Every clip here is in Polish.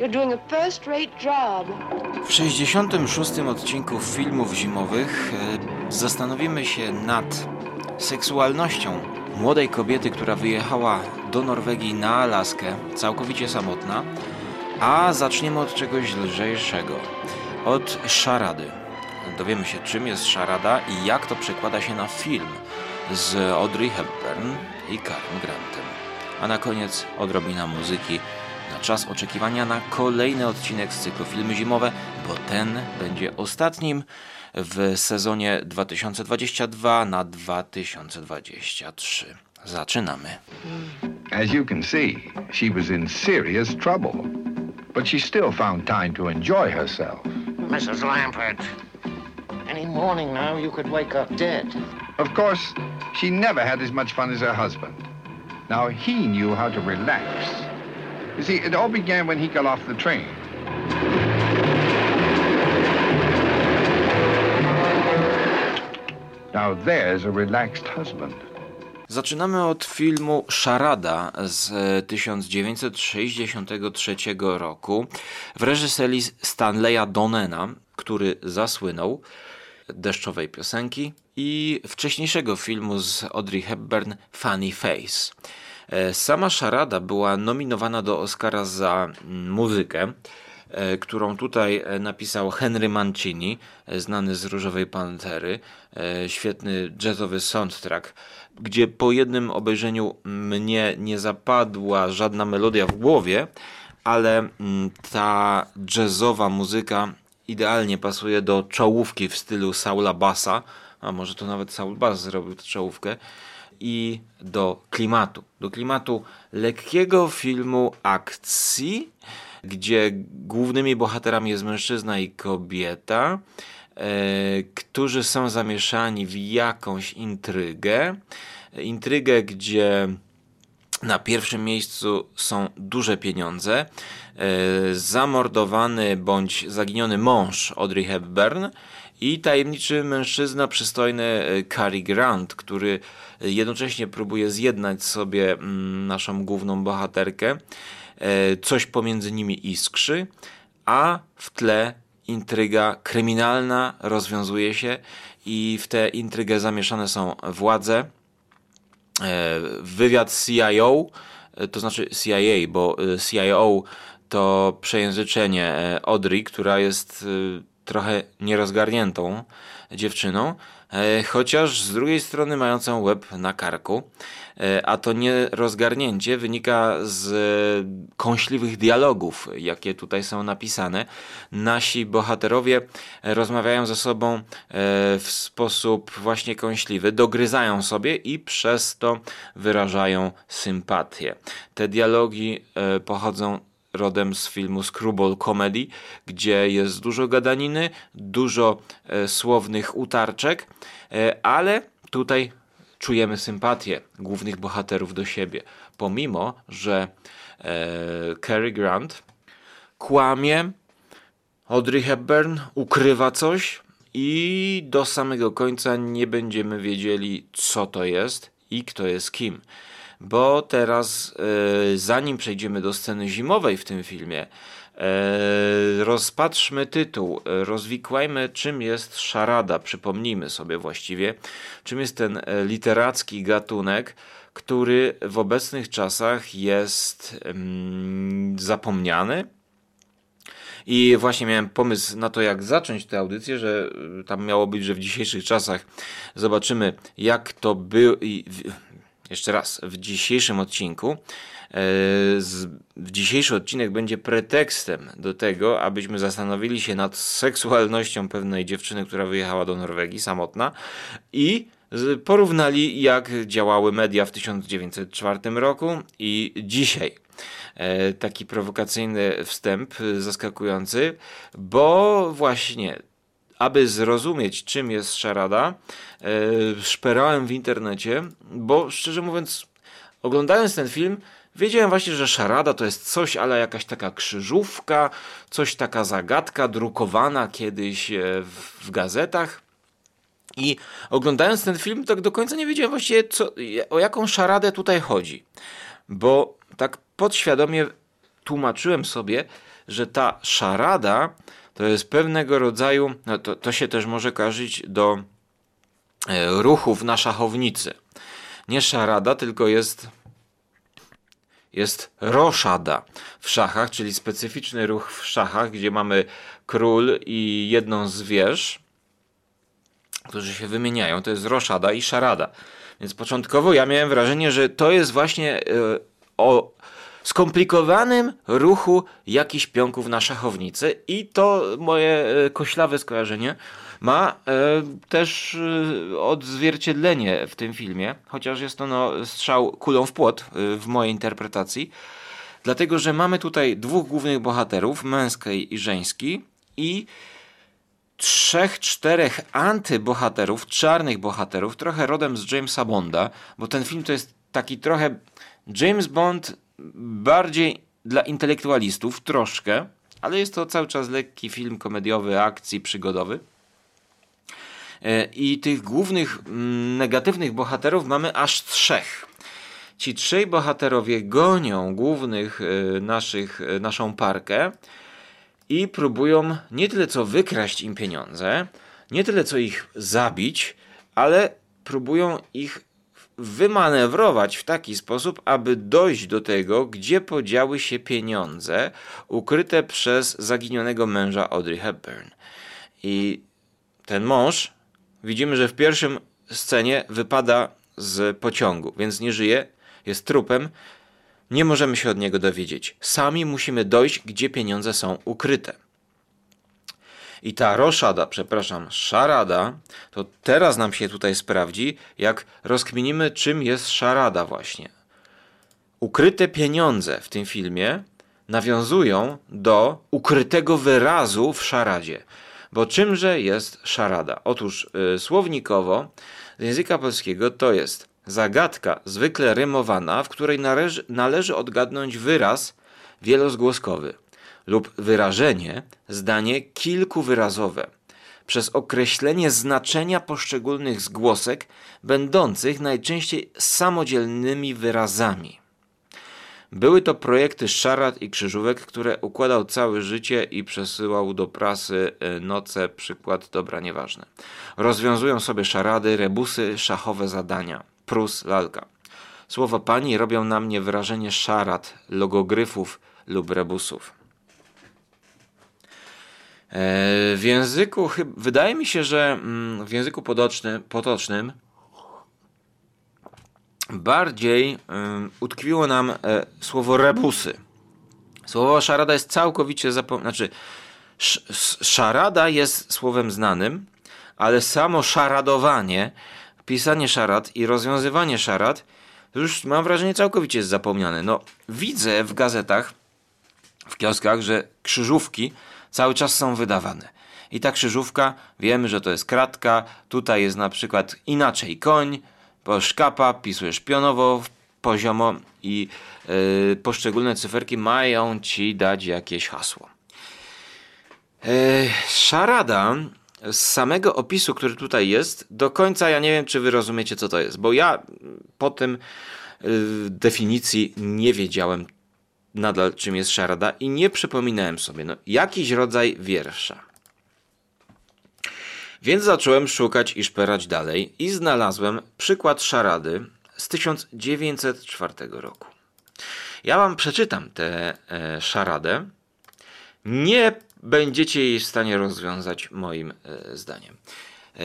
You're doing a first-rate job. W 66. odcinku filmów zimowych e, zastanowimy się nad seksualnością młodej kobiety, która wyjechała do Norwegii na Alaskę, całkowicie samotna, a zaczniemy od czegoś lżejszego. Od szarady. Dowiemy się, czym jest szarada i jak to przekłada się na film z Audrey Hepburn i Karen Grantem. A na koniec odrobina muzyki na czas oczekiwania na kolejny odcinek z cyklu Filmy Zimowe, bo ten będzie ostatnim w sezonie 2022 na 2023. Zaczynamy. As you can see, she was in serious trouble. But she still found time to enjoy herself. Mrs. Lambert, any morning now you could wake up dead. Of course, she never had as much fun as her husband. Now, he knew how to relax. You see, it all began when he got off the train. Now, there's a relaxed husband. Zaczynamy od filmu Szarada z e, 1963 roku w reżyserii Stanleya Donena, który zasłynął deszczowej piosenki i wcześniejszego filmu z Audrey Hepburn Funny Face. E, Sama Szarada była nominowana do Oscara za mm, muzykę, e, którą tutaj e, napisał Henry Mancini, znany z Różowej Pantery, świetny jazzowy soundtrack, gdzie po jednym obejrzeniu mnie nie zapadła żadna melodia w głowie, ale mm, ta jazzowa muzyka idealnie pasuje do czołówki w stylu Saula Bassa, a może to nawet Saul Bass zrobił tę czołówkę, i do klimatu. Do klimatu lekkiego filmu akcji, gdzie głównymi bohaterami jest mężczyzna i kobieta, e, którzy są zamieszani w jakąś intrygę. Intrygę, gdzie na pierwszym miejscu są duże pieniądze. E, Zamordowany bądź zaginiony mąż Audrey Hepburn i tajemniczy mężczyzna, przystojny e, Cary Grant, który jednocześnie próbuje zjednać sobie mm, naszą główną bohaterkę. E, Coś pomiędzy nimi iskrzy, a w tle intryga kryminalna rozwiązuje się i w tę intrygę zamieszane są władze, e, wywiad CIO, e, to znaczy CIA, bo e, CIO to przejęzyczenie e, Audrey, która jest e, trochę nierozgarniętą dziewczyną, e, chociaż z drugiej strony mającą łeb na karku, e, a to nierozgarnięcie wynika z kąśliwych dialogów, jakie tutaj są napisane. Nasi bohaterowie rozmawiają ze sobą e, w sposób właśnie kąśliwy, dogryzają sobie i przez to wyrażają sympatię. Te dialogi pochodzą rodem z filmu Screwball Comedy, gdzie jest dużo gadaniny, dużo e, słownych utarczek, e, ale tutaj czujemy sympatię głównych bohaterów do siebie, pomimo że e, Cary Grant kłamie, Audrey Hepburn ukrywa coś i do samego końca nie będziemy wiedzieli, co to jest i kto jest kim. Bo teraz, e, zanim przejdziemy do sceny zimowej w tym filmie, e, rozpatrzmy tytuł, rozwikłajmy, czym jest szarada. Przypomnijmy sobie właściwie, czym jest ten e, literacki gatunek, który w obecnych czasach jest mm, zapomniany, i właśnie miałem pomysł na to, jak zacząć tę audycję, że y, tam miało być, że w dzisiejszych czasach zobaczymy, jak to było. Jeszcze raz, w dzisiejszym odcinku. e, W dzisiejszy odcinek będzie pretekstem do tego, abyśmy zastanowili się nad seksualnością pewnej dziewczyny, która wyjechała do Norwegii samotna i porównali, jak działały media w 1904 roku i dzisiaj. E, taki prowokacyjny wstęp, e, zaskakujący, bo właśnie, aby zrozumieć, czym jest szarada, e, szperałem w internecie, bo szczerze mówiąc, oglądając ten film, wiedziałem właśnie, że szarada to jest coś, ale jakaś taka krzyżówka, coś taka zagadka drukowana kiedyś e, w, gazetach. I oglądając ten film, tak do końca nie wiedziałem właściwie, co, o jaką szaradę tutaj chodzi. Bo tak podświadomie tłumaczyłem sobie, że ta szarada to jest pewnego rodzaju, no to, to się też może kojarzyć do e, ruchów na szachownicy. Nie szarada, tylko jest jest roszada w szachach, czyli specyficzny ruch w szachach, gdzie mamy król i jedną z wież, którzy się wymieniają. To jest roszada i szarada. Więc początkowo ja miałem wrażenie, że to jest właśnie e, o skomplikowanym ruchu jakichś pionków na szachownicy i to moje e, koślawe skojarzenie ma e, też e, odzwierciedlenie w tym filmie, chociaż jest to no, strzał kulą w płot w mojej interpretacji, dlatego że mamy tutaj dwóch głównych bohaterów, męskiej i żeński i trzech, czterech antybohaterów, czarnych bohaterów, trochę rodem z Jamesa Bonda, bo ten film to jest taki trochę James Bond bardziej dla intelektualistów, troszkę, ale jest to cały czas lekki film komediowy, akcji, przygodowy. E, I tych głównych mm, negatywnych bohaterów mamy aż trzech. Ci trzej bohaterowie gonią głównych e, naszych, e, naszą parkę i próbują nie tyle co wykraść im pieniądze, nie tyle co ich zabić, ale próbują ich wymanewrować w taki sposób, aby dojść do tego, gdzie podziały się pieniądze ukryte przez zaginionego męża Audrey Hepburn. I ten mąż, widzimy, że w pierwszym scenie wypada z pociągu, więc nie żyje, jest trupem. Nie możemy się od niego dowiedzieć. Sami musimy dojść, gdzie pieniądze są ukryte. I ta roszada, przepraszam, szarada, to teraz nam się tutaj sprawdzi, jak rozkminimy, czym jest szarada właśnie. Ukryte pieniądze w tym filmie nawiązują do ukrytego wyrazu w szaradzie. Bo czymże jest szarada? Otóż yy, słownikowo z języka polskiego to jest zagadka zwykle rymowana, w której należy, należy odgadnąć wyraz wielozgłoskowy lub wyrażenie, zdanie kilkuwyrazowe przez określenie znaczenia poszczególnych zgłosek, będących najczęściej samodzielnymi wyrazami. Były to projekty szarad i krzyżówek, które układał całe życie i przesyłał do prasy e, noce, przykład dobra nieważne. Rozwiązują sobie szarady, rebusy, szachowe zadania. Prus, lalka. Słowa pani robią na mnie wrażenie szarad, logogryfów lub rebusów. E, w języku, wydaje mi się, że mm, w języku potocznym, potocznym bardziej utkwiło nam e, słowo rebusy. Słowo szarada jest całkowicie zapomniane. Znaczy, szarada jest słowem znanym, ale samo szaradowanie, pisanie szarad i rozwiązywanie szarad już mam wrażenie całkowicie jest zapomniane. No, widzę w gazetach, w kioskach, że krzyżówki cały czas są wydawane. I ta krzyżówka, wiemy, że to jest kratka, tutaj jest na przykład inaczej koń, bo szkapa, pisujesz pionowo, poziomo i yy, poszczególne cyferki mają ci dać jakieś hasło. Yy, szarada z samego opisu, który tutaj jest, do końca ja nie wiem, czy wy rozumiecie, co to jest, bo ja po tym yy, definicji nie wiedziałem, nadal czym jest szarada i nie przypominałem sobie, no, jakiś rodzaj wiersza. Więc zacząłem szukać i szperać dalej i znalazłem przykład szarady z 1904 roku. Ja wam przeczytam tę e, szaradę. Nie będziecie jej w stanie rozwiązać moim e, zdaniem. E,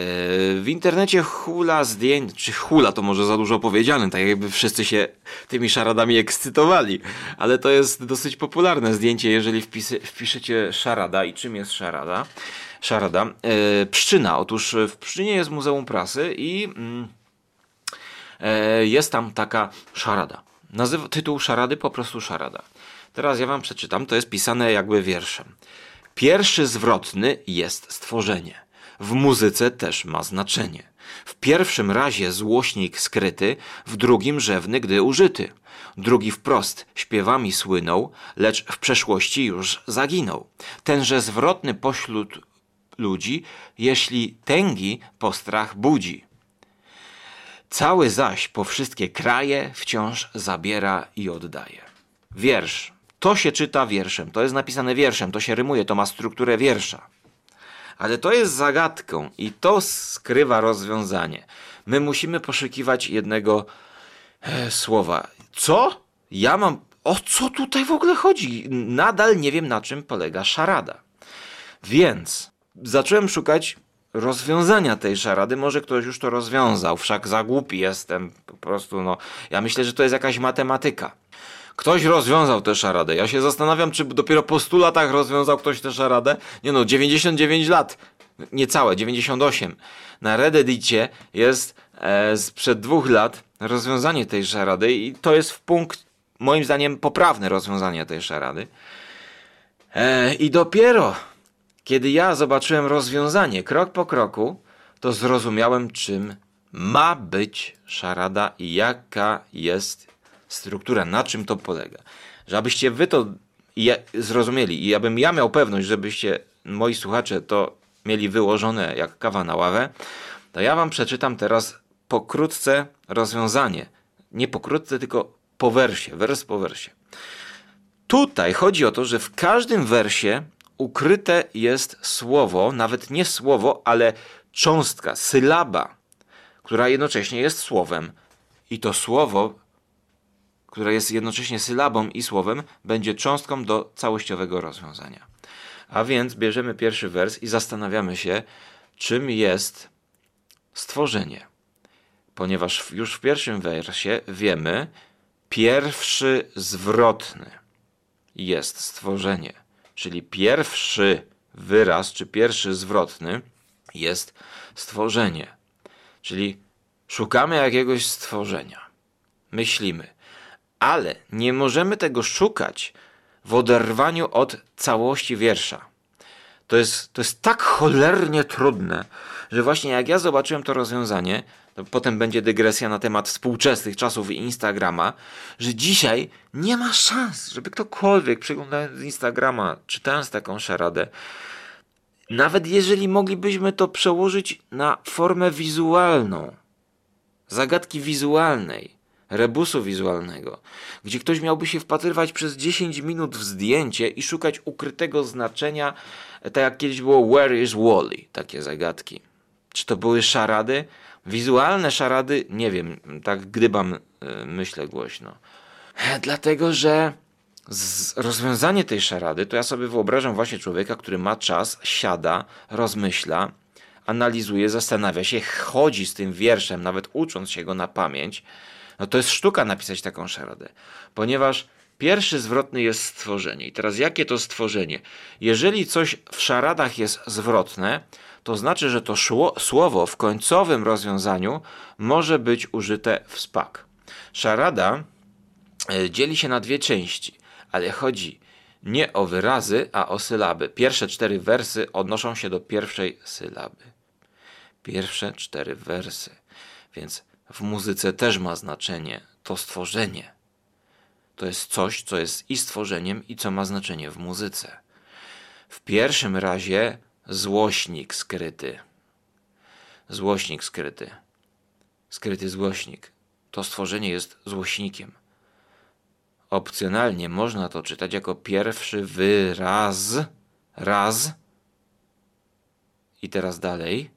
w internecie hula zdjęć, czy hula to może za dużo powiedziane, tak jakby wszyscy się tymi szaradami ekscytowali, ale to jest dosyć popularne zdjęcie, jeżeli wpisy, wpiszecie szarada i czym jest szarada. Szarada. E, Pszczyna. Otóż w Pszczynie jest Muzeum Prasy i mm, e, jest tam taka szarada. Nazywa, tytuł szarady po prostu szarada. Teraz ja wam przeczytam, to jest pisane jakby wierszem. Pierwszy zwrotny jest stworzenie w muzyce też ma znaczenie. W pierwszym razie złośnik skryty, w drugim rzewny, gdy użyty. Drugi wprost śpiewami słynął, lecz w przeszłości już zaginął. Tenże zwrotny pośród ludzi, jeśli tęgi postrach budzi. Cały zaś po wszystkie kraje wciąż zabiera i oddaje. Wiersz To się czyta wierszem, to jest napisane wierszem, to się rymuje, to ma strukturę wiersza. Ale to jest zagadką i to skrywa rozwiązanie. My musimy poszukiwać jednego e, słowa. Co? Ja mam. O co tutaj w ogóle chodzi? Nadal nie wiem, na czym polega szarada. Więc zacząłem szukać rozwiązania tej szarady. Może ktoś już to rozwiązał, wszak za głupi jestem. Po prostu, no. Ja myślę, że to jest jakaś matematyka. Ktoś rozwiązał tę szaradę. Ja się zastanawiam, czy dopiero po 100 latach rozwiązał ktoś tę szaradę. Nie no, 99 lat. Niecałe, 98. Na Reddicie jest e, sprzed dwóch lat rozwiązanie tej szarady i to jest w punkt, moim zdaniem, poprawne rozwiązanie tej szarady. E, I dopiero kiedy ja zobaczyłem rozwiązanie krok po kroku, to zrozumiałem, czym ma być szarada i jaka jest struktura, na czym to polega. Żebyście wy to zrozumieli i abym ja miał pewność, żebyście moi słuchacze to mieli wyłożone jak kawa na ławę, to ja wam przeczytam teraz pokrótce rozwiązanie. Nie pokrótce, tylko po wersie, wers po wersie. Tutaj chodzi o to, że w każdym wersie ukryte jest słowo, nawet nie słowo, ale cząstka, sylaba, która jednocześnie jest słowem. I to słowo, które jest jednocześnie sylabą i słowem, będzie cząstką do całościowego rozwiązania. A więc bierzemy pierwszy wers i zastanawiamy się, czym jest stworzenie. Ponieważ już w pierwszym wersie wiemy, pierwszy zwrotny jest stworzenie. Czyli pierwszy wyraz, czy pierwszy zwrotny jest stworzenie. Czyli szukamy jakiegoś stworzenia. Myślimy. Ale nie możemy tego szukać w oderwaniu od całości wiersza. To jest, to jest tak cholernie trudne, że właśnie jak ja zobaczyłem to rozwiązanie, to potem będzie dygresja na temat współczesnych czasów Instagrama, że dzisiaj nie ma szans, żeby ktokolwiek przeglądając Instagrama, czytając taką szaradę, nawet jeżeli moglibyśmy to przełożyć na formę wizualną, zagadki wizualnej, rebusu wizualnego, gdzie ktoś miałby się wpatrywać przez 10 minut w zdjęcie i szukać ukrytego znaczenia, tak jak kiedyś było Where is Wally? Takie zagadki. Czy to były szarady? Wizualne szarady, nie wiem, tak gdybam, y, myślę głośno. Dlatego, że rozwiązanie tej szarady, to ja sobie wyobrażam właśnie człowieka, który ma czas, siada, rozmyśla, analizuje, zastanawia się, chodzi z tym wierszem, nawet ucząc się go na pamięć. No to jest sztuka napisać taką szaradę, ponieważ pierwszy zwrotny jest stworzenie. I teraz jakie to stworzenie? Jeżeli coś w szaradach jest zwrotne, to znaczy, że to szło, słowo w końcowym rozwiązaniu może być użyte w spak. Szarada e, dzieli się na dwie części, ale chodzi nie o wyrazy, a o sylaby. Pierwsze cztery wersy odnoszą się do pierwszej sylaby. Pierwsze cztery wersy. Więc w muzyce też ma znaczenie to stworzenie. To jest coś, co jest i stworzeniem, i co ma znaczenie w muzyce. W pierwszym razie Złośnik skryty. Złośnik skryty. Skryty złośnik. To stworzenie jest złośnikiem. Opcjonalnie można to czytać jako pierwszy wyraz. Raz. I teraz dalej.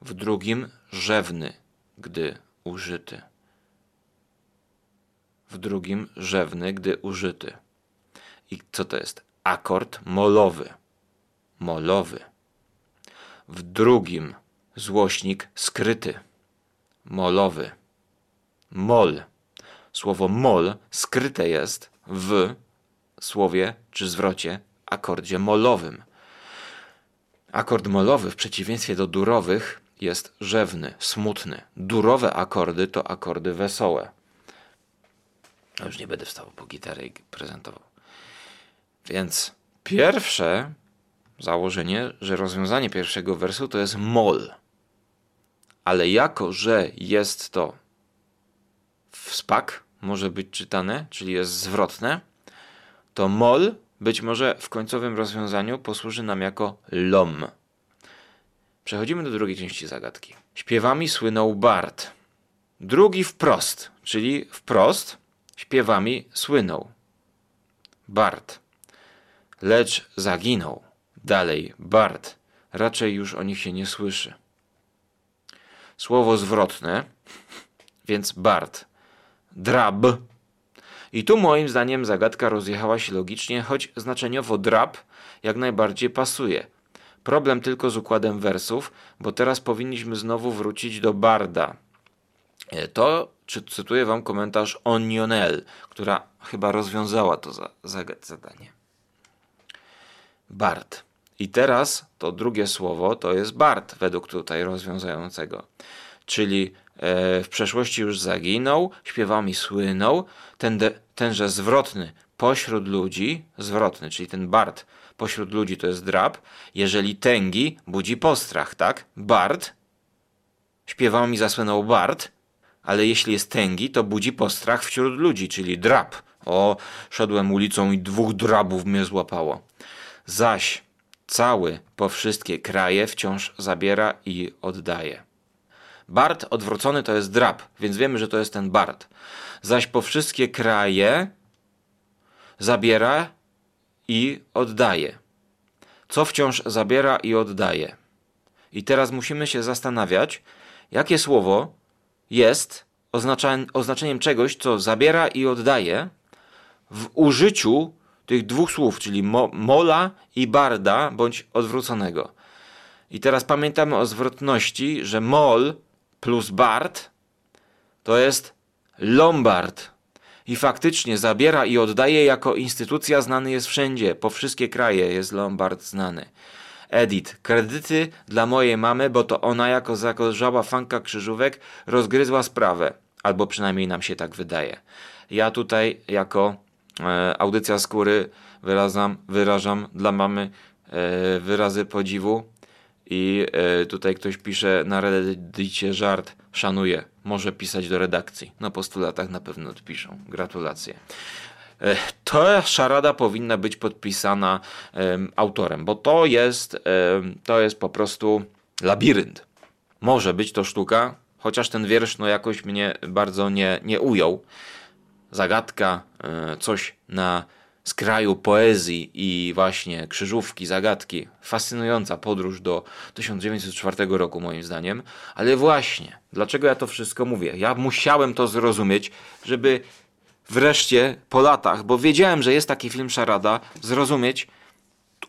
W drugim rzewny, gdy użyty. W drugim rzewny, gdy użyty. I co to jest? Akord molowy. Molowy w drugim złośnik skryty, molowy. Mol. Słowo mol skryte jest w słowie czy zwrocie akordzie molowym. Akord molowy w przeciwieństwie do durowych jest rzewny, smutny. Durowe akordy to akordy wesołe. Ja już nie będę wstał po gitarę i prezentował. Więc pierwsze założenie, że rozwiązanie pierwszego wersu to jest mol. Ale jako, że jest to w spak, może być czytane, czyli jest zwrotne, to mol być może w końcowym rozwiązaniu posłuży nam jako lom. Przechodzimy do drugiej części zagadki. Śpiewami słynął Bart. Drugi wprost, czyli wprost śpiewami słynął. Bart. Lecz zaginął. Dalej Bart. Raczej już o nich się nie słyszy. Słowo zwrotne, więc Bart. Drab. I tu moim zdaniem zagadka rozjechała się logicznie, choć znaczeniowo drab jak najbardziej pasuje. Problem tylko z układem wersów, bo teraz powinniśmy znowu wrócić do Barda. E, to czy cytuję wam komentarz Onionel, która chyba rozwiązała to za, za, zadanie. Bard. I teraz to drugie słowo to jest Bart, według tutaj rozwiązującego. Czyli e, w przeszłości już zaginął, śpiewami słynął, ten de, tenże zwrotny pośród ludzi, zwrotny, czyli ten Bart pośród ludzi to jest drab, jeżeli tęgi budzi postrach, tak? Bart, śpiewami zasłynął Bart, ale jeśli jest tęgi, to budzi postrach wśród ludzi, czyli drab. O, szedłem ulicą i dwóch drabów mnie złapało. Zaś cały po wszystkie kraje wciąż zabiera i oddaje. Bart odwrócony to jest drab, więc wiemy, że to jest ten Bart. Zaś po wszystkie kraje zabiera i oddaje. Co wciąż zabiera i oddaje. I teraz musimy się zastanawiać, jakie słowo jest oznaczeniem czegoś, co zabiera i oddaje w użyciu tych dwóch słów, czyli mo, mola i barda, bądź odwróconego. I teraz pamiętamy o zwrotności, że mol plus bard to jest lombard. I faktycznie zabiera i oddaje jako instytucja znany jest wszędzie, po wszystkie kraje jest lombard znany. Edit. Kredyty dla mojej mamy, bo to ona jako zakorzała fanka krzyżówek rozgryzła sprawę. Albo przynajmniej nam się tak wydaje. Ja tutaj jako e, audycja skóry wyrażam, wyrażam dla mamy e, wyrazy podziwu i e, tutaj ktoś pisze na reddicie żart, szanuję, może pisać do redakcji. Na postulatach na pewno odpiszą. Gratulacje. E, ta szarada powinna być podpisana um, autorem, bo to jest, um, to jest po prostu labirynt. Może być to sztuka, chociaż ten wiersz no jakoś mnie bardzo nie, nie ujął. Zagadka, um, coś na skraju poezji i właśnie krzyżówki, zagadki. Fascynująca podróż do 1904 roku moim zdaniem. Ale właśnie, dlaczego ja to wszystko mówię? Ja musiałem to zrozumieć, żeby wreszcie po latach, bo wiedziałem, że jest taki film Szarada, zrozumieć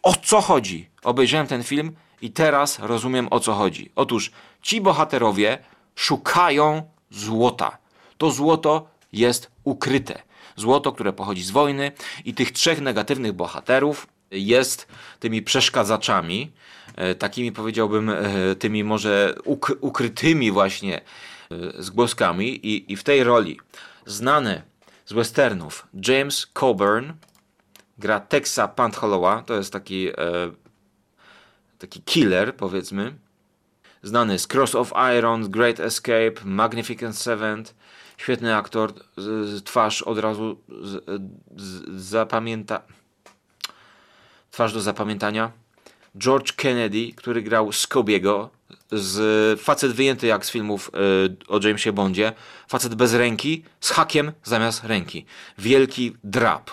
o co chodzi. Obejrzałem ten film i teraz rozumiem o co chodzi. Otóż ci bohaterowie szukają złota. To złoto jest ukryte. Złoto, które pochodzi z wojny i tych trzech negatywnych bohaterów jest tymi przeszkadzaczami, e, takimi powiedziałbym, e, tymi może ukrytymi właśnie e, zgłoskami i, i w tej roli znany z westernów. James Coburn gra Texa Panthollowa, to jest taki, taki killer, powiedzmy. Znany z Cross of Iron, Great Escape, Magnificent Seven. Świetny aktor, twarz od razu z, z, zapamięta. Twarz do zapamiętania. George Kennedy, który grał Scobiego, z facet wyjęty jak z filmów y, o Jamesie Bondzie, facet bez ręki, z hakiem zamiast ręki. Wielki drap.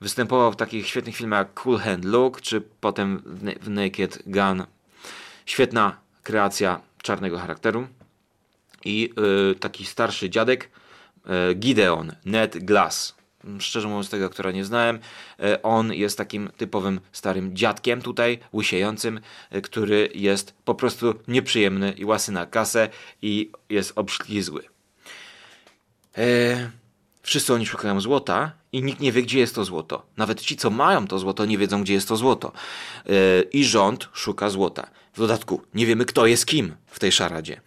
Występował w takich świetnych filmach jak Cool Hand Luke, czy potem w Naked Gun. Świetna kreacja czarnego charakteru. I y, taki starszy dziadek, y, Gideon, Ned Glass szczerze mówiąc tego aktora nie znałem. E, on jest takim typowym starym dziadkiem tutaj, łysiejącym, e, który jest po prostu nieprzyjemny i łasy na kasę i jest obślizgły. E, wszyscy oni szukają złota i nikt nie wie, gdzie jest to złoto. Nawet ci, co mają to złoto, nie wiedzą, gdzie jest to złoto. E, I rząd szuka złota. W dodatku, nie wiemy, kto jest kim w tej szaradzie.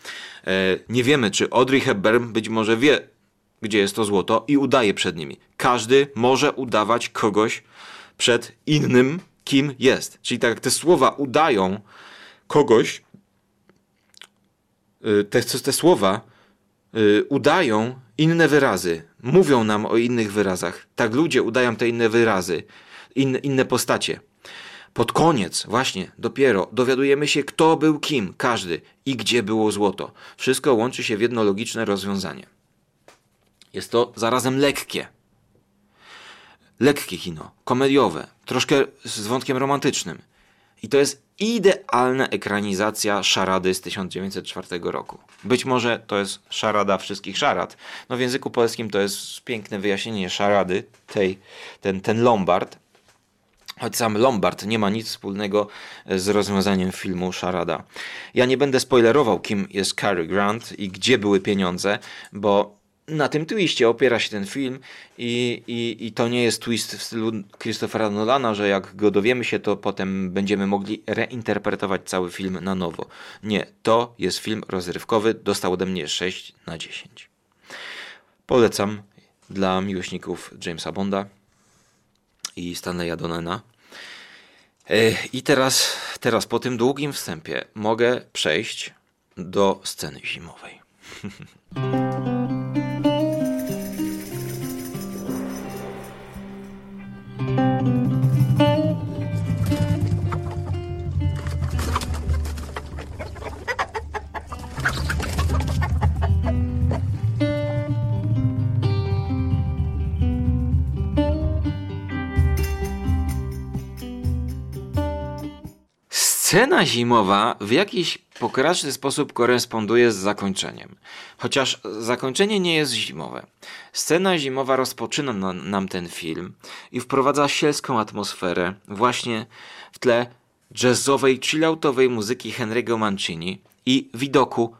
E, nie wiemy, czy Audrey Hepburn być może wie, gdzie jest to złoto i udaje przed nimi. Każdy może udawać kogoś przed innym, kim jest. Czyli tak jak te słowa udają kogoś, y, te, te słowa y, udają inne wyrazy, mówią nam o innych wyrazach. Tak ludzie udają te inne wyrazy, in, inne postacie. Pod koniec, właśnie, dopiero dowiadujemy się, kto był kim, każdy i gdzie było złoto. Wszystko łączy się w jedno logiczne rozwiązanie. Jest to zarazem lekkie. lekkie kino, komediowe, troszkę z wątkiem romantycznym. I to jest idealna ekranizacja szarady z 1904 roku. Być może to jest szarada wszystkich szarad. No w języku polskim to jest piękne wyjaśnienie szarady, tej, ten, ten Lombard. Choć sam Lombard nie ma nic wspólnego z rozwiązaniem filmu Szarada. Ja nie będę spoilerował, kim jest Cary Grant i gdzie były pieniądze, bo na tym twiście opiera się ten film i, i, i to nie jest twist w stylu Christophera Nolana, że jak go dowiemy się, to potem będziemy mogli reinterpretować cały film na nowo. Nie, to jest film rozrywkowy, dostał ode mnie 6 na 10. Polecam dla miłośników Jamesa Bonda i Stanleya Donena. E, I teraz, teraz po tym długim wstępie mogę przejść do sceny zimowej. Scena zimowa w jakiś pokraczny sposób koresponduje z zakończeniem. Chociaż zakończenie nie jest zimowe. Scena zimowa rozpoczyna na, nam ten film i wprowadza sielską atmosferę właśnie w tle jazzowej, chilloutowej muzyki Henry'ego Mancini i widoku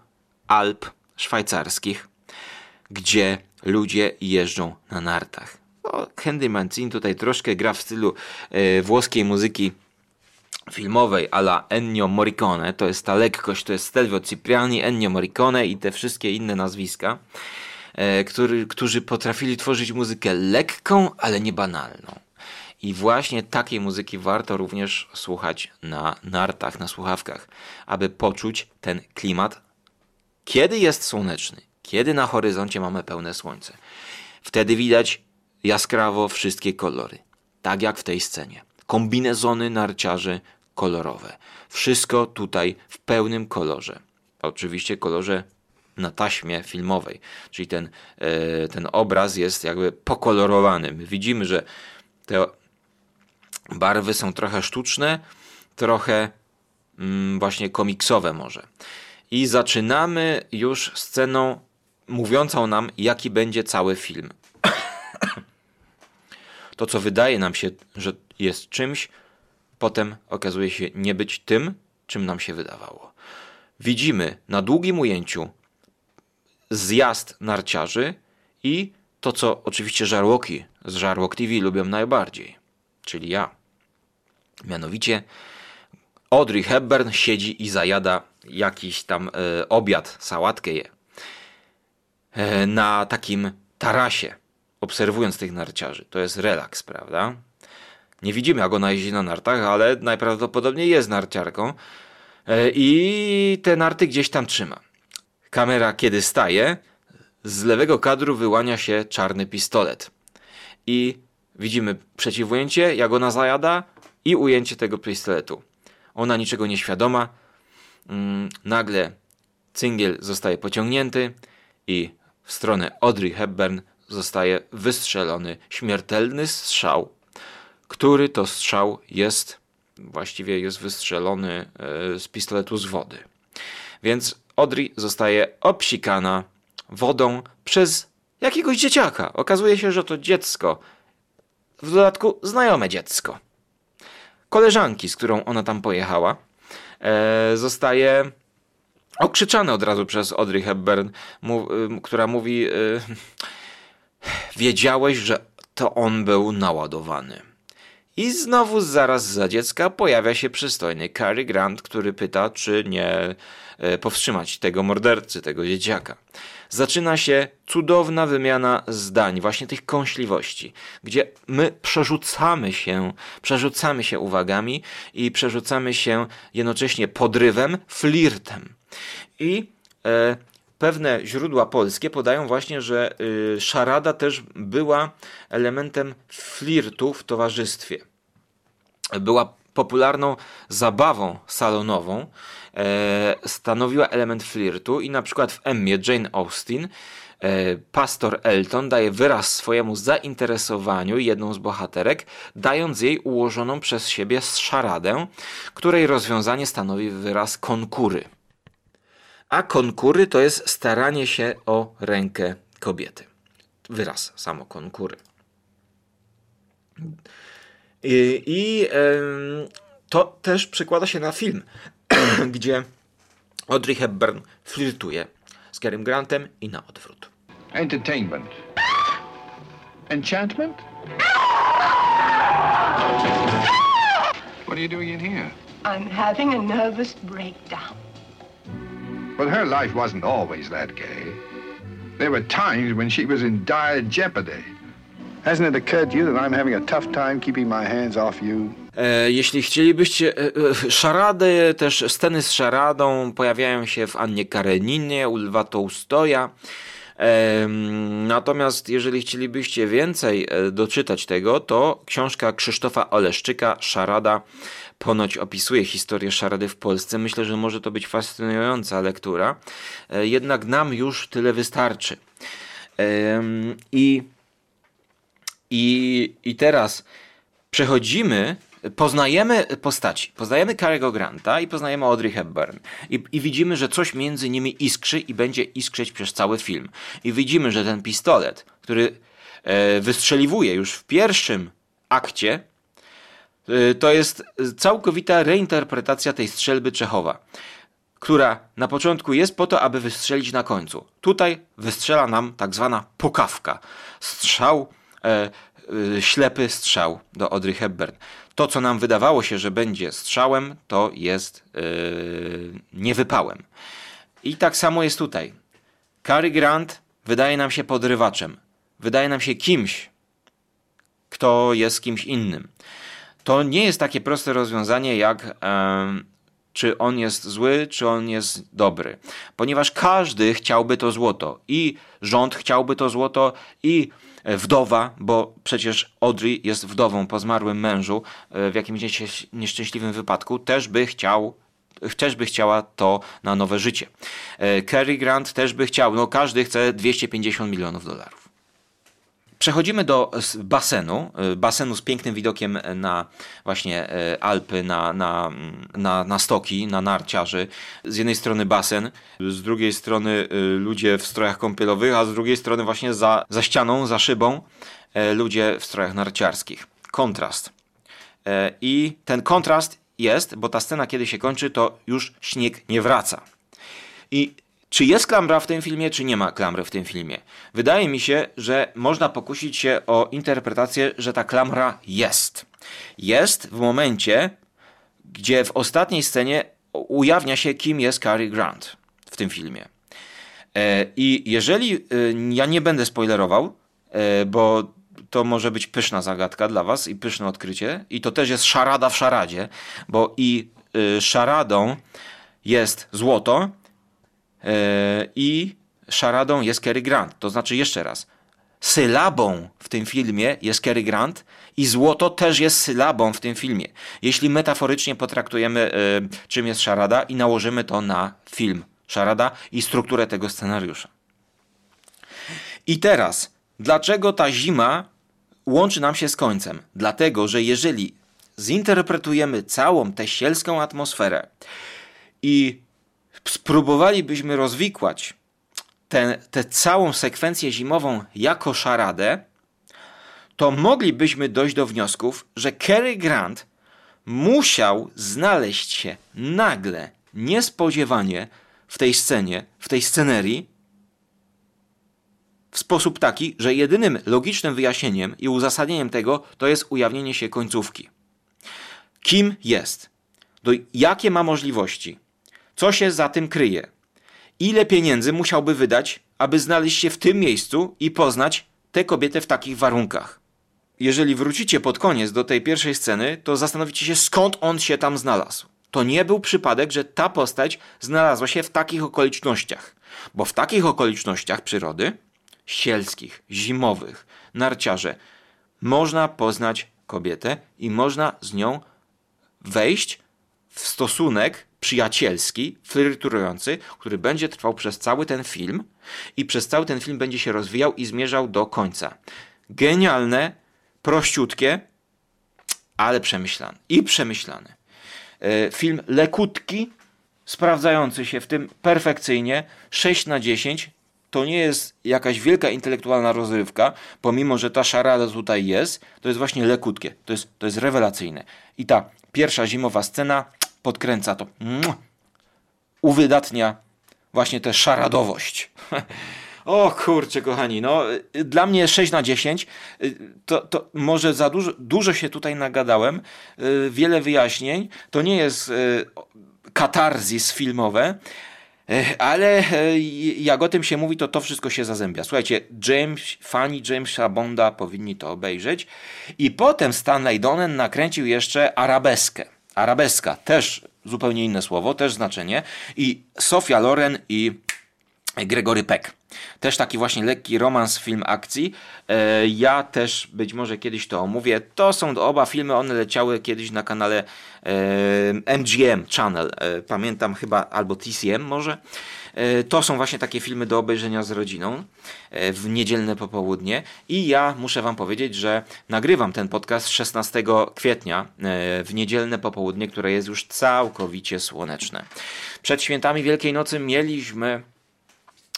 Alp szwajcarskich, gdzie ludzie jeżdżą na nartach. No, Henry Mancini tutaj troszkę gra w stylu e, włoskiej muzyki filmowej ala Ennio Morricone, to jest ta lekkość, to jest Stelvio Cipriani, Ennio Morricone i te wszystkie inne nazwiska, e, który, którzy potrafili tworzyć muzykę lekką, ale nie banalną. I właśnie takiej muzyki warto również słuchać na nartach, na słuchawkach, aby poczuć ten klimat, kiedy jest słoneczny, kiedy na horyzoncie mamy pełne słońce. Wtedy widać jaskrawo wszystkie kolory, tak jak w tej scenie. Kombinezony narciarzy kolorowe. Wszystko tutaj w pełnym kolorze. Oczywiście kolorze na taśmie filmowej, czyli ten, e, ten obraz jest jakby pokolorowany. My widzimy, że te barwy są trochę sztuczne, trochę mm, właśnie komiksowe może. I zaczynamy już sceną mówiącą nam, jaki będzie cały film. to, co wydaje nam się, że jest czymś, potem okazuje się nie być tym, czym nam się wydawało. Widzimy na długim ujęciu zjazd narciarzy i to, co oczywiście żarłoki z Żarłok TV lubią najbardziej, czyli ja. Mianowicie Audrey Hepburn siedzi i zajada jakiś tam e, obiad, sałatkę je. E, na takim tarasie, obserwując tych narciarzy. To jest relaks, prawda? Nie widzimy, jak ona jeździ na nartach, ale najprawdopodobniej jest narciarką e, i te narty gdzieś tam trzyma. Kamera, kiedy staje, z lewego kadru wyłania się czarny pistolet. I widzimy przeciwujęcie, jak ona zajada i ujęcie tego pistoletu. Ona niczego nieświadoma. Mm, nagle cyngiel zostaje pociągnięty i w stronę Audrey Hepburn zostaje wystrzelony śmiertelny strzał który to strzał jest, właściwie jest wystrzelony e, z pistoletu z wody. Więc Audrey zostaje obsikana wodą przez jakiegoś dzieciaka. Okazuje się, że to dziecko, w dodatku znajome dziecko. Koleżanki, z którą ona tam pojechała, e, zostaje okrzyczane od razu przez Audrey Hepburn, która mówi: y, Wiedziałeś, że to on był naładowany. I znowu zaraz za dziecka pojawia się przystojny Cary Grant, który pyta, czy nie e, powstrzymać tego mordercy, tego dzieciaka. Zaczyna się cudowna wymiana zdań, właśnie tych kąśliwości, gdzie my przerzucamy się, przerzucamy się uwagami i przerzucamy się jednocześnie podrywem, flirtem. I e, pewne źródła polskie podają właśnie, że y, szarada też była elementem flirtu w towarzystwie. Była popularną zabawą salonową, e, stanowiła element flirtu i na przykład w Emmie Jane Austen e, pastor Elton daje wyraz swojemu zainteresowaniu jedną z bohaterek, dając jej ułożoną przez siebie szaradę, której rozwiązanie stanowi wyraz konkury. A konkury to jest staranie się o rękę kobiety. Wyraz samo konkury. I, i to też przekłada się na film, gdzie Audrey Hepburn flirtuje z Cary Grantem i na odwrót. Entertainment. Enchantment? What are you doing in here? I'm having a nervous breakdown. But her life wasn't always that gay. There were times when she was in dire jeopardy. Hasn't it occurred to you that I'm having a tough time keeping my hands off you? E, jeśli chcielibyście, e, e, szarady, też sceny z szaradą pojawiają się w Annie Kareninie, u Lwa Tołstoja. Natomiast jeżeli chcielibyście więcej doczytać tego, to książka Krzysztofa Oleszczyka, Szarada, ponoć opisuje historię szarady w Polsce. Myślę, że może to być fascynująca lektura. Jednak nam już tyle wystarczy. I i, I teraz przechodzimy, poznajemy postaci. Poznajemy Cary'ego Granta i poznajemy Audrey Hepburn. I, I widzimy, że coś między nimi iskrzy i będzie iskrzyć przez cały film. I widzimy, że ten pistolet, który e, wystrzeliwuje już w pierwszym akcie, e, to jest całkowita reinterpretacja tej strzelby Czechowa która na początku jest po to, aby wystrzelić na końcu. Tutaj wystrzela nam tak zwana pokawka. Strzał ślepy strzał do Audrey Hepburn. To, co nam wydawało się, że będzie strzałem, to jest e, niewypałem. I tak samo jest tutaj. Cary Grant wydaje nam się podrywaczem. Wydaje nam się kimś, kto jest kimś innym. To nie jest takie proste rozwiązanie jak czy on jest zły, czy on jest dobry. Ponieważ każdy chciałby to złoto. I rząd chciałby to złoto, i wdowa, bo przecież Audrey jest wdową po zmarłym mężu e, w jakimś nieszczęśliwym wypadku, też by chciał też by chciała to na nowe życie. E, Cary Grant też by chciał, no każdy chce 250 milionów dolarów. Przechodzimy do basenu, y, basenu z pięknym widokiem na właśnie y, Alpy, na, na, mm, na, na stoki, na narciarzy. Z jednej strony basen, z drugiej strony y, ludzie w strojach kąpielowych, a z drugiej strony właśnie za, za ścianą, za szybą ludzie w strojach narciarskich. Kontrast. I ten kontrast jest, bo ta scena kiedy się kończy, to już śnieg nie wraca. I czy jest klamra w tym filmie, czy nie ma klamry w tym filmie? Wydaje mi się, że można pokusić się o interpretację, że ta klamra jest. Jest w momencie, gdzie w ostatniej scenie ujawnia się, kim jest Cary Grant w tym filmie. E, I jeżeli e, ja nie będę spoilerował, e, bo to może być pyszna zagadka dla was i pyszne odkrycie, i to też jest szarada w szaradzie, bo i szaradą jest złoto, i szaradą jest Cary Grant. To znaczy jeszcze raz, sylabą w tym filmie jest Cary Grant i złoto też jest sylabą w tym filmie. Jeśli metaforycznie potraktujemy y, czym jest szarada i nałożymy to na film szarada i strukturę tego scenariusza. I teraz, dlaczego ta zima łączy nam się z końcem? Dlatego, że jeżeli zinterpretujemy całą tę sielską atmosferę i spróbowalibyśmy rozwikłać tę całą sekwencję zimową jako szaradę, to moglibyśmy dojść do wniosków, że Cary Grant musiał znaleźć się nagle, niespodziewanie w tej scenie, w tej scenerii, w sposób taki, że jedynym logicznym wyjaśnieniem i uzasadnieniem tego to jest ujawnienie się końcówki. Kim jest? Do, jakie ma możliwości? Co się za tym kryje? Ile pieniędzy musiałby wydać, aby znaleźć się w tym miejscu i poznać tę kobietę w takich warunkach? Jeżeli wrócicie pod koniec do tej pierwszej sceny, to zastanowicie się, skąd on się tam znalazł. To nie był przypadek, że ta postać znalazła się w takich okolicznościach, bo w takich okolicznościach przyrody, sielskich, zimowych, narciarze, można poznać kobietę i można z nią wejść stosunek przyjacielski, flirtujący, który będzie trwał przez cały ten film i przez cały ten film będzie się rozwijał i zmierzał do końca. Genialne, prościutkie, ale przemyślane. I przemyślane. E, film lekutki, sprawdzający się w tym perfekcyjnie, 6 na 10. To nie jest jakaś wielka intelektualna rozrywka, pomimo że ta szarada tutaj jest, to jest właśnie lekutkie, to jest, to jest rewelacyjne. I ta pierwsza zimowa scena podkręca to. Uwydatnia właśnie tę szaradowość. O kurczę, kochani, no dla mnie 6 na 10 to, to może za dużo, dużo się tutaj nagadałem, y, wiele wyjaśnień. To nie jest y, katarzis filmowe, y, ale jak o tym się mówi, to to wszystko się zazębia. Słuchajcie, James, fani Jamesa Bonda powinni to obejrzeć. I potem Stanley Donen nakręcił jeszcze arabeskę. Arabeska, też zupełnie inne słowo, też znaczenie. I Sofia Loren i Gregory Peck. Też taki właśnie lekki romans, film akcji. E, ja też być może kiedyś to omówię. To są oba filmy, one leciały kiedyś na kanale MGM Channel. E, pamiętam chyba, albo TCM może. E, to są właśnie takie filmy do obejrzenia z rodziną w niedzielne popołudnie. I ja muszę Wam powiedzieć, że nagrywam ten podcast 16 kwietnia w niedzielne popołudnie, które jest już całkowicie słoneczne. Przed świętami Wielkiej Nocy mieliśmy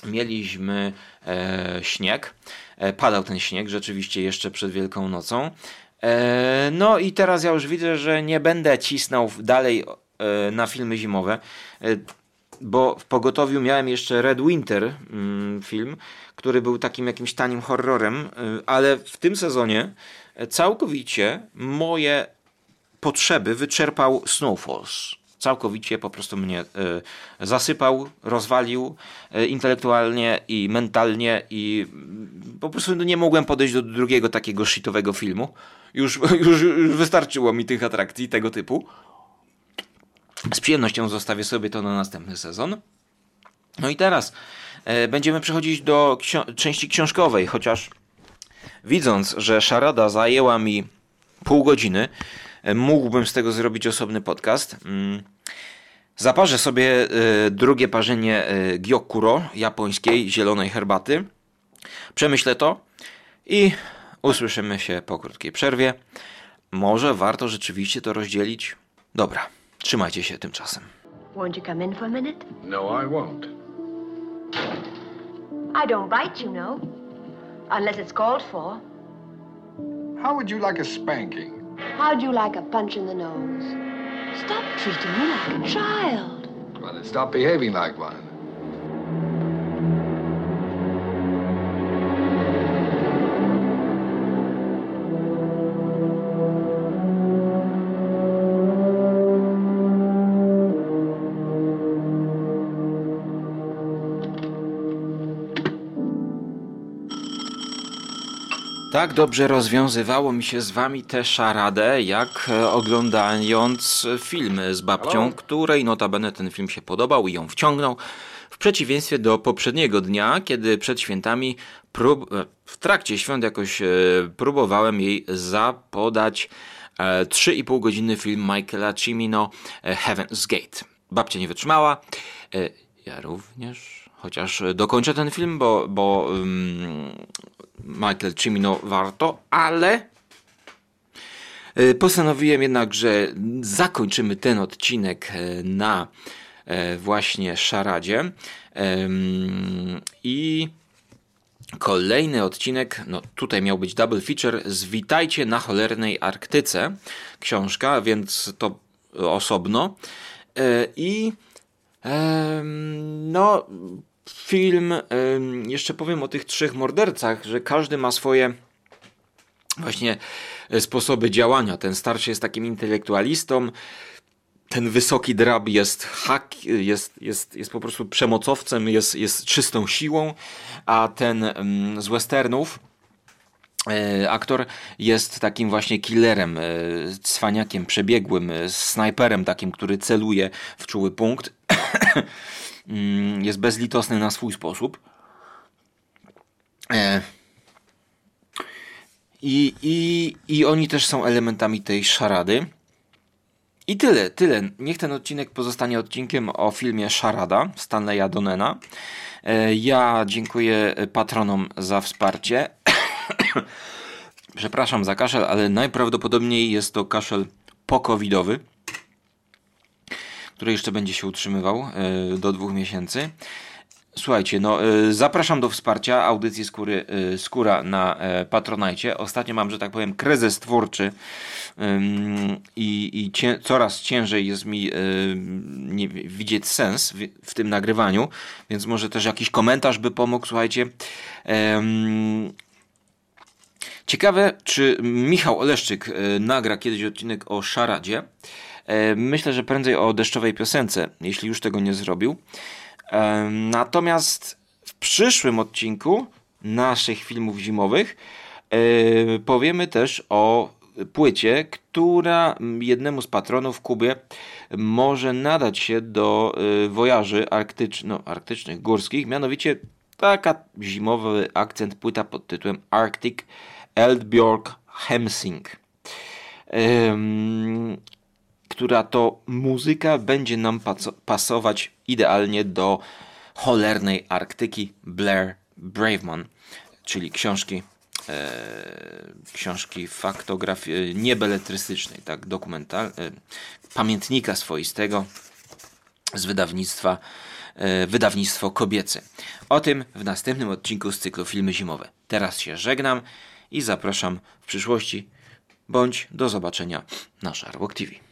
mieliśmy e, śnieg. E, padał ten śnieg rzeczywiście jeszcze przed Wielką Nocą. E, no i teraz ja już widzę, że nie będę cisnął dalej e, na filmy zimowe, e, bo w pogotowiu miałem jeszcze Red Winter mm, film, który był takim jakimś tanim horrorem, e, ale w tym sezonie całkowicie moje potrzeby wyczerpał Snowfalls całkowicie po prostu mnie e, zasypał, rozwalił e, intelektualnie i mentalnie i mm, po prostu nie mogłem podejść do drugiego takiego shitowego filmu. Już, już, już wystarczyło mi tych atrakcji tego typu. Z przyjemnością zostawię sobie to na następny sezon. No i teraz e, będziemy przechodzić do ksio części książkowej, chociaż widząc, że szarada zajęła mi pół godziny, mógłbym z tego zrobić osobny podcast. Mm. Zaparzę sobie e, drugie parzenie e, gyokuro, japońskiej zielonej herbaty. Przemyślę to i usłyszymy się po krótkiej przerwie. Może warto rzeczywiście to rozdzielić? Dobra, trzymajcie się tymczasem. Won't you come in for a minute? No, I won't. I don't bite, you know. Unless it's called for. How would you like a spanking? How'd you like a punch in the nose? Stop treating me like a child. Well, then stop behaving like one. Tak dobrze rozwiązywało mi się z wami tę szaradę, jak e, oglądając film z babcią, której notabene ten film się podobał i ją wciągnął. W przeciwieństwie do poprzedniego dnia, kiedy przed świętami prób, e, w trakcie świąt jakoś e, próbowałem jej zapodać 3,5 godziny film Michaela Cimino Heaven's Gate. Babcia nie wytrzymała, ja również chociaż dokończę ten film, bo, bo um, Michael Cimino warto, ale e, postanowiłem jednak, że zakończymy ten odcinek e, na e, właśnie szaradzie. I kolejny odcinek, no tutaj miał być double feature, Zwitajcie na cholernej Arktyce, książka, więc to osobno. I no film, jeszcze powiem o tych trzech mordercach, że każdy ma swoje właśnie e, sposoby działania. Ten starszy jest takim intelektualistą, ten wysoki drab jest hak, jest, jest, jest po prostu przemocowcem, jest, jest czystą siłą, a ten z westernów e, aktor jest takim właśnie killerem, e, cwaniakiem, przebiegłym, snajperem takim, który celuje w czuły punkt. Mm, jest bezlitosny na swój sposób. E, I, i, I oni też są elementami tej szarady. I tyle, tyle. Niech ten odcinek pozostanie odcinkiem o filmie Szarada Stanleya Donena. E, ja dziękuję patronom za wsparcie. Przepraszam za kaszel, ale najprawdopodobniej jest to kaszel pokowidowy, który jeszcze będzie się utrzymywał e, do dwóch miesięcy. Słuchajcie, no y, zapraszam do wsparcia audycji Skóry, y, Skóra na Patronajcie. Ostatnio mam, że tak powiem, kryzys twórczy i, i cię, coraz ciężej jest mi nie, widzieć sens w, w, tym nagrywaniu, więc może też jakiś komentarz by pomógł, słuchajcie. Ciekawe, czy Michał Oleszczyk nagra kiedyś odcinek o szaradzie. Myślę, że prędzej o deszczowej piosence, jeśli już tego nie zrobił. Natomiast w przyszłym odcinku naszych filmów zimowych e, powiemy też o płycie, która jednemu z patronów Kubie może nadać się do e, wojaży arktycz, no, arktycznych, górskich, mianowicie taka zimowy akcent płyta pod tytułem Arctic Eldbjorg Hemsing która to muzyka będzie nam pasować idealnie do cholernej Arktyki Blair Braveman, czyli książki e, książki faktografii niebeletrystycznej, tak, dokumental, e, pamiętnika swoistego z wydawnictwa e, wydawnictwo kobiece. O tym w następnym odcinku z cyklu Filmy Zimowe. Teraz się żegnam i zapraszam w przyszłości bądź do zobaczenia na Sharwalk TV.